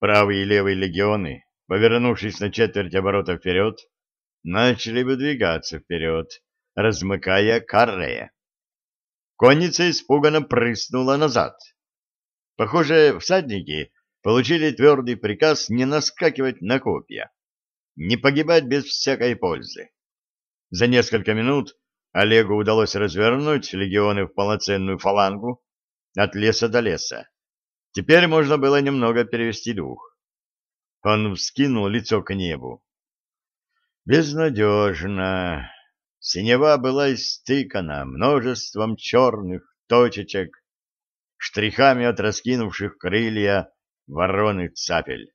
Правый и левый легионы, повернувшись на четверть оборота вперед, начали выдвигаться вперед, размыкая каре. Конница испуганно прыснула назад. Похоже, всадники получили твердый приказ не наскакивать на копья, не погибать без всякой пользы. За несколько минут Олегу удалось развернуть легионы в полноценную фалангу от леса до леса. Теперь можно было немного перевести дух. Он вскинул лицо к небу. Безнадежно. Синева была истыкана множеством черных точечек, штрихами от раскинувших крылья вороны цапель.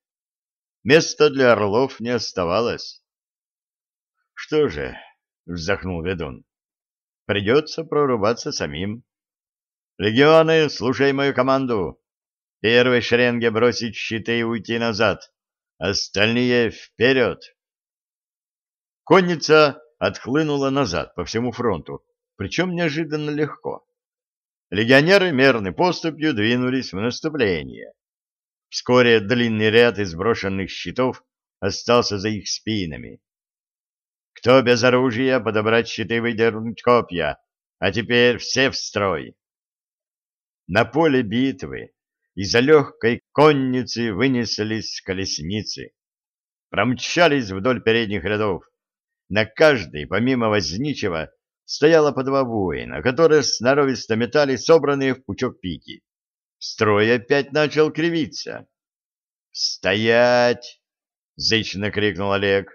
Места для орлов не оставалось. Что же, вздохнул ведун, придется прорубаться самим. Легионы, слушай мою команду. Первой шеренге бросить щиты и уйти назад. Остальные вперед. Конница отхлынула назад по всему фронту, причем неожиданно легко. Легионеры мерной поступью двинулись в наступление. Вскоре длинный ряд из брошенных щитов остался за их спинами. Кто без оружия, подобрать щиты, выдернуть копья, а теперь все в строй. На поле битвы из-за легкой конницы вынеслись колесницы. Промчались вдоль передних рядов. На каждой, помимо возничего, стояло по два воина, которые сноровисто метали собранные в пучок пики. Строй опять начал кривиться. «Стоять!» — зычно крикнул Олег.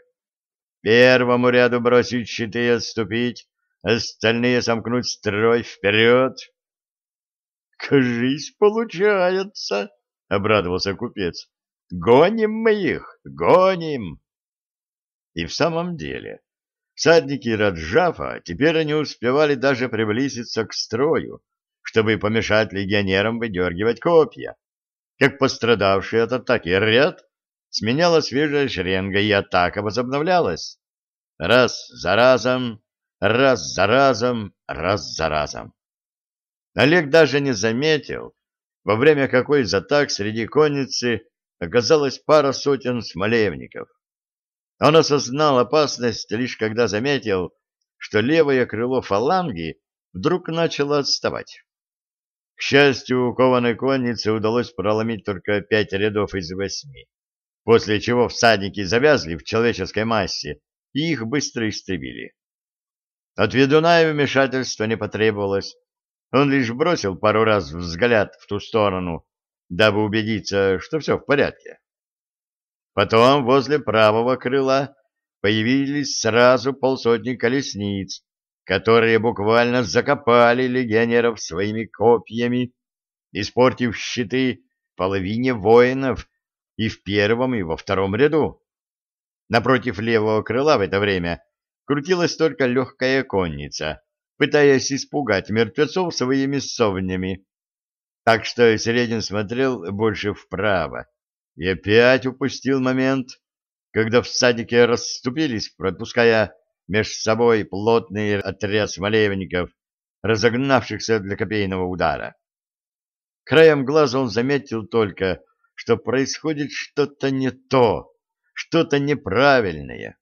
«Первому ряду бросить щиты и отступить, остальные сомкнуть строй вперед!» «Кажись, получается!» — обрадовался купец. «Гоним мы их, гоним!» И в самом деле, всадники Раджафа теперь не успевали даже приблизиться к строю, чтобы помешать легионерам выдергивать копья. Как пострадавший от атаки ряд сменяла свежая шеренга, и атака возобновлялась. Раз за разом, раз за разом, раз за разом. Олег даже не заметил, во время какой из атак среди конницы оказалась пара сотен смолевников. Он осознал опасность лишь когда заметил, что левое крыло фаланги вдруг начало отставать. К счастью, кованой коннице удалось проломить только пять рядов из восьми, после чего всадники завязли в человеческой массе и их быстро истребили. От ведуна и вмешательства не потребовалось, он лишь бросил пару раз взгляд в ту сторону, дабы убедиться, что все в порядке. Потом возле правого крыла появились сразу полсотни колесниц, которые буквально закопали легионеров своими копьями, испортив щиты половине воинов и в первом, и во втором ряду. Напротив левого крыла в это время крутилась только легкая конница, пытаясь испугать мертвецов своими совнями. Так что Середин смотрел больше вправо и опять упустил момент, когда всадники расступились, пропуская меж собой плотный отряд смолевников, разогнавшихся для копейного удара. Краем глаза он заметил только, что происходит что-то не то, что-то неправильное.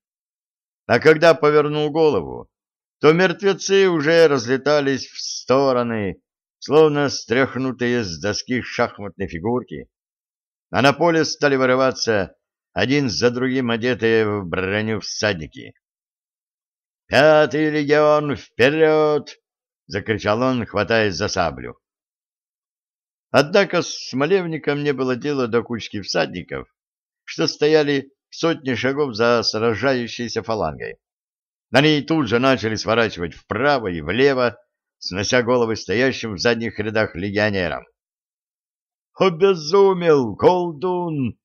А когда повернул голову, то мертвецы уже разлетались в стороны, словно стряхнутые с доски шахматной фигурки, а на поле стали вырываться один за другим одетые в броню всадники. «Пятый легион, вперед!» — закричал он, хватаясь за саблю. Однако с Смолевником не было дела до кучки всадников, что стояли сотни шагов за сражающейся фалангой. Они тут же начали сворачивать вправо и влево, снося головы стоящим в задних рядах легионерам. «Обезумел, колдун!»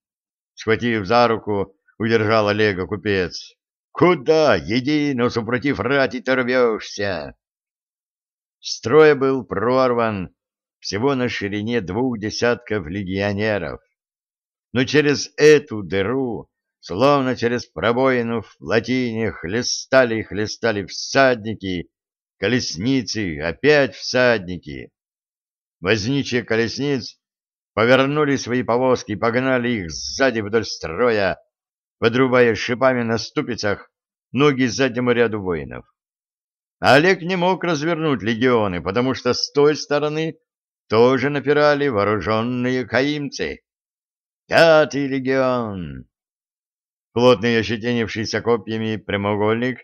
Схватив за руку, удержал Олега купец. «Куда, едино, супротив рати, ты рвешься?» Строй был прорван всего на ширине двух десятков легионеров. Но через эту дыру Словно через пробоину в латине хлестали и хлестали всадники, колесницы, опять всадники. Возничие колесниц повернули свои повозки и погнали их сзади вдоль строя, подрубая шипами на ступицах ноги заднему ряду воинов. Олег не мог развернуть легионы, потому что с той стороны тоже напирали вооруженные каимцы. Пятый легион! Плотный ощетинившийся копьями прямоугольник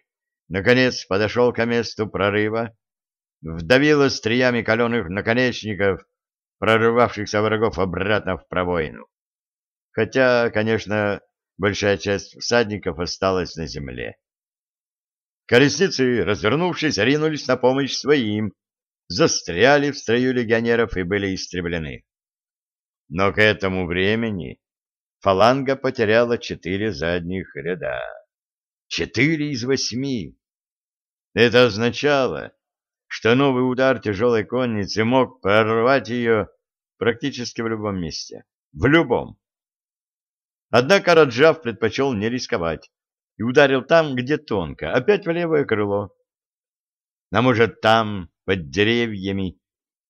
наконец подошел к месту прорыва, вдавил остриями каленых наконечников, прорывавшихся врагов обратно в пробоину. Хотя, конечно, большая часть всадников осталась на земле. Колесницы, развернувшись, ринулись на помощь своим, застряли в строю легионеров и были истреблены. Но к этому времени фаланга потеряла четыре задних ряда. Четыре из восьми. Это означало, что новый удар тяжелой конницы мог прорвать ее практически в любом месте. В любом. Однако Раджав предпочел не рисковать и ударил там, где тонко, опять в левое крыло. А может, там, под деревьями,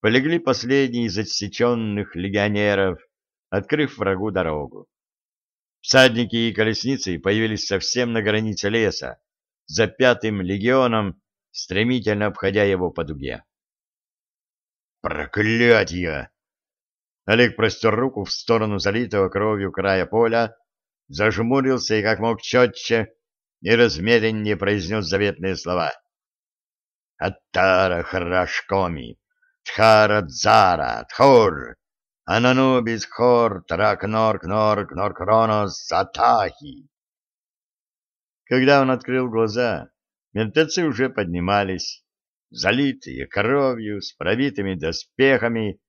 полегли последние из отсеченных легионеров, открыв врагу дорогу. Всадники и колесницы появились совсем на границе леса, за пятым легионом, стремительно обходя его по дуге. «Проклятье!» Олег простер руку в сторону залитого кровью края поля, зажмурился и как мог четче и размереннее произнес заветные слова. «Аттара храшкоми, тхара дзара, тхор, ананубис хор, трак норк норк норкронос атахи». Когда он открыл глаза, мертвецы уже поднимались, залитые кровью, с пробитыми доспехами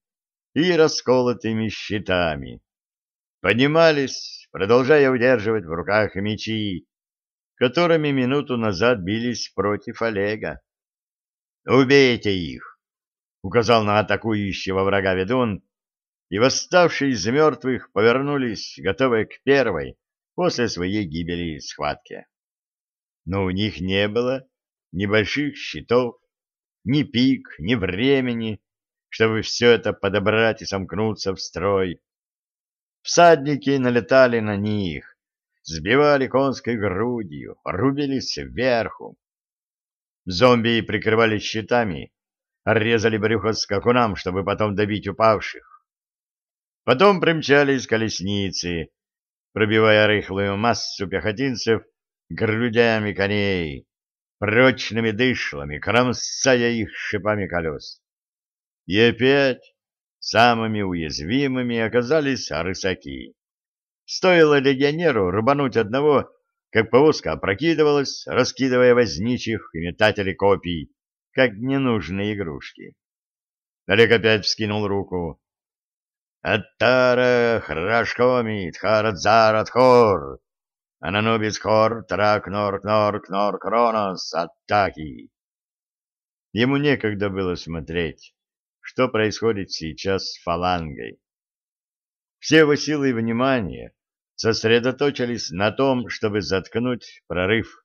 и расколотыми щитами. Поднимались, продолжая удерживать в руках мечи, которыми минуту назад бились против Олега. «Убейте их!» — указал на атакующего врага ведун, и восставшие из мертвых повернулись, готовые к первой после своей гибели схватке. Но у них не было ни больших щитов, ни пик, ни времени, чтобы все это подобрать и сомкнуться в строй. Всадники налетали на них, сбивали конской грудью, рубились сверху. Зомби прикрывались щитами, резали брюхо скакунам, чтобы потом добить упавших. Потом примчались колесницы, пробивая рыхлую массу пехотинцев грудями коней, прочными дышлами, кромсая их шипами колес. И опять самыми уязвимыми оказались рысаки. Стоило легионеру рубануть одного, как повозка опрокидывалась, раскидывая возничих и метателей копий, как ненужные игрушки. Олег опять вскинул руку. «Аттара храшкоми тхарадзарат хор, ананубис хор трак норк норк норк ронос атаки». Ему некогда было смотреть, что происходит сейчас с фалангой. Все его силы и внимание сосредоточились на том, чтобы заткнуть прорыв,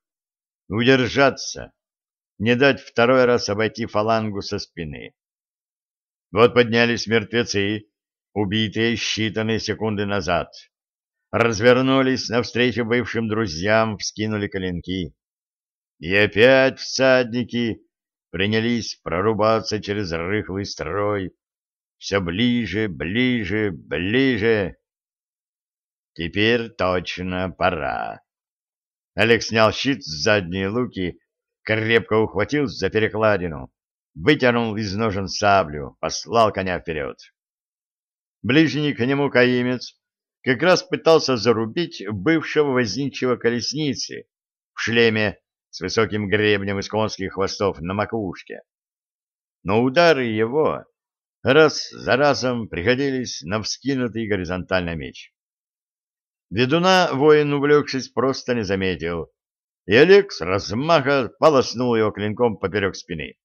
удержаться, не дать второй раз обойти фалангу со спины. Вот поднялись мертвецы, убитые считанные секунды назад. Развернулись навстречу бывшим друзьям, вскинули коленки. И опять всадники принялись прорубаться через рыхлый строй. Все ближе, ближе, ближе. Теперь точно пора. Олег снял щит с задней луки, крепко ухватил за перекладину, вытянул из ножен саблю, послал коня вперед. Ближний к нему каимец как раз пытался зарубить бывшего возничего колесницы в шлеме с высоким гребнем из конских хвостов на макушке. Но удары его раз за разом приходились на вскинутый горизонтально меч. Ведуна воин, увлекшись, просто не заметил, и Олег с размаха полоснул его клинком поперек спины.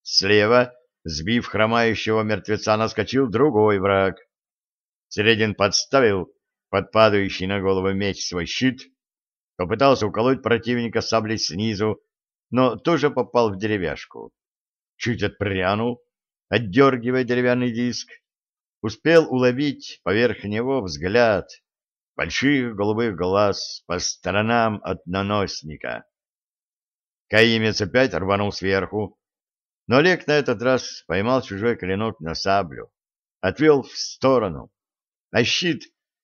Слева, сбив хромающего мертвеца, наскочил другой враг. Середин подставил под падающий на голову меч свой щит, попытался уколоть противника саблей снизу, но тоже попал в деревяшку. Чуть отпрянул, отдергивая деревянный диск, успел уловить поверх него взгляд больших голубых глаз по сторонам от наносника. Каимец опять рванул сверху, но Олег на этот раз поймал чужой клинок на саблю, отвел в сторону, а щит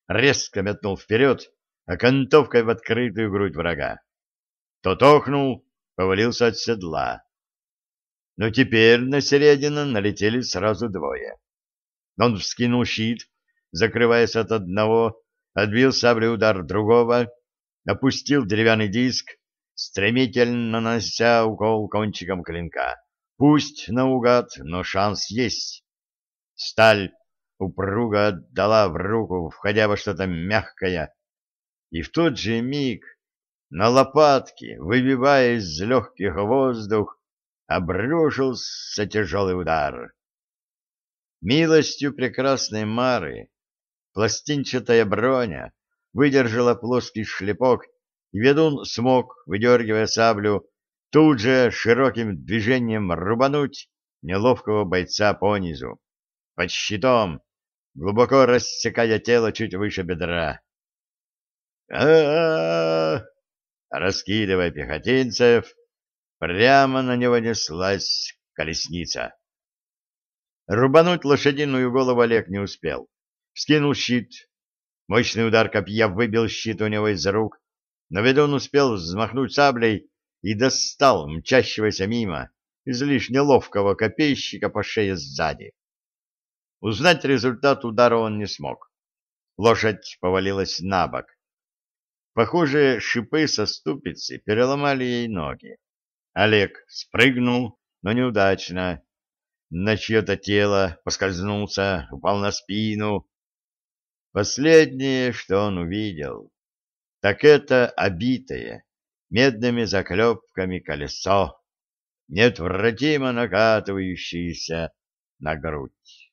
резко метнул вперед, окантовкой в открытую грудь врага. Тот охнул, повалился от седла. Но теперь на середину налетели сразу двое. Он вскинул щит, закрываясь от одного, отбил саблей удар другого, опустил деревянный диск, стремительно нанося укол кончиком клинка. Пусть наугад, но шанс есть. Сталь упруго отдала в руку, входя во что-то мягкое, и в тот же миг на лопатки, выбивая из легких воздух, обрушился тяжелый удар. Милостью прекрасной Мары пластинчатая броня выдержала плоский шлепок, и ведун смог, выдергивая саблю, тут же широким движением рубануть неловкого бойца понизу, под щитом, глубоко рассекая тело чуть выше бедра. а, -а, Раскидывая пехотинцев, прямо на него неслась колесница. Рубануть лошадиную голову Олег не успел. Скинул щит. Мощный удар копья выбил щит у него из рук, но ведун успел взмахнуть саблей и достал мчащегося мимо излишне ловкого копейщика по шее сзади. Узнать результат удара он не смог. Лошадь повалилась на бок. Похоже, шипы со ступицы переломали ей ноги. Олег спрыгнул, но неудачно. На чье-то тело поскользнулся, упал на спину. Последнее, что он увидел, так это обитое медными заклепками колесо, неотвратимо накатывающееся на грудь.